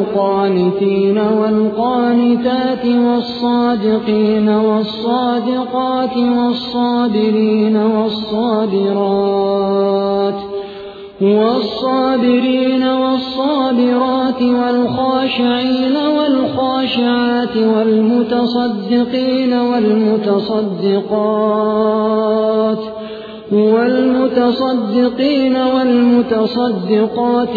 والقانتين والقانتات والصادقين والصادقات والصابرين والصابرات والصابرين والصابرات والخاشعين والخاشعات والمتصدقين والمتصدقات والمتصدقين والمتصدقات